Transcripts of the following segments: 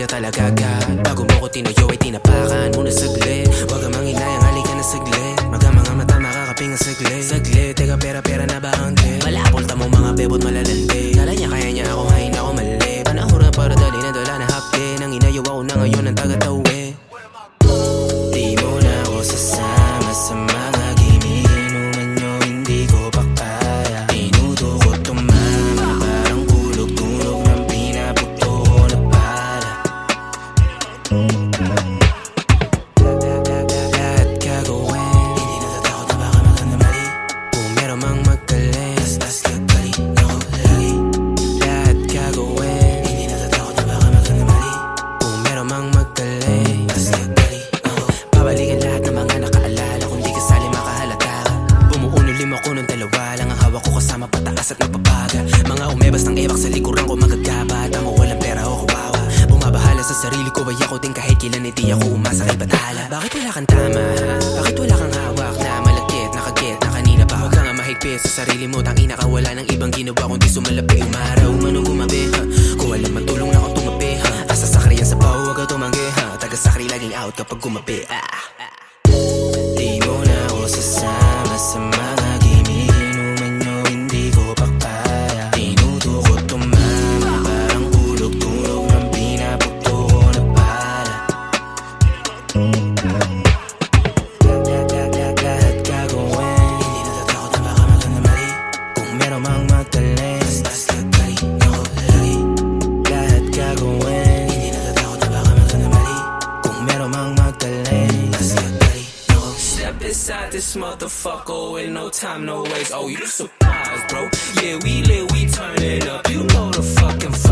ka talaga agad Bago mo ko tinuyo ay tinapakan Muna saglit. ako din kahit kailan hindi ako umasa kay batala Bakit wala kang tama? Bakit wala kang hawak na malagkit, nakagit, na kanina pa? Huwag ka nga mahigpit sa sarili mo Tangina ka wala ng ibang ginawa kundi sumalapit Umaraw man o gumabi? step inside this motherfucker with no time, no waste. Oh, you surprised, bro? Yeah, we lit, we turn it up. You know the fucking.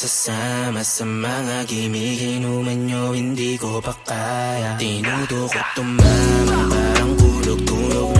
Sasama sa mga gimig Inuman nyo, hindi ko pa kaya. Tinuto ko tumama Parang kulog-tulog na